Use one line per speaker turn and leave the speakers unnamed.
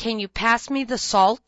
Can you pass me the salt?"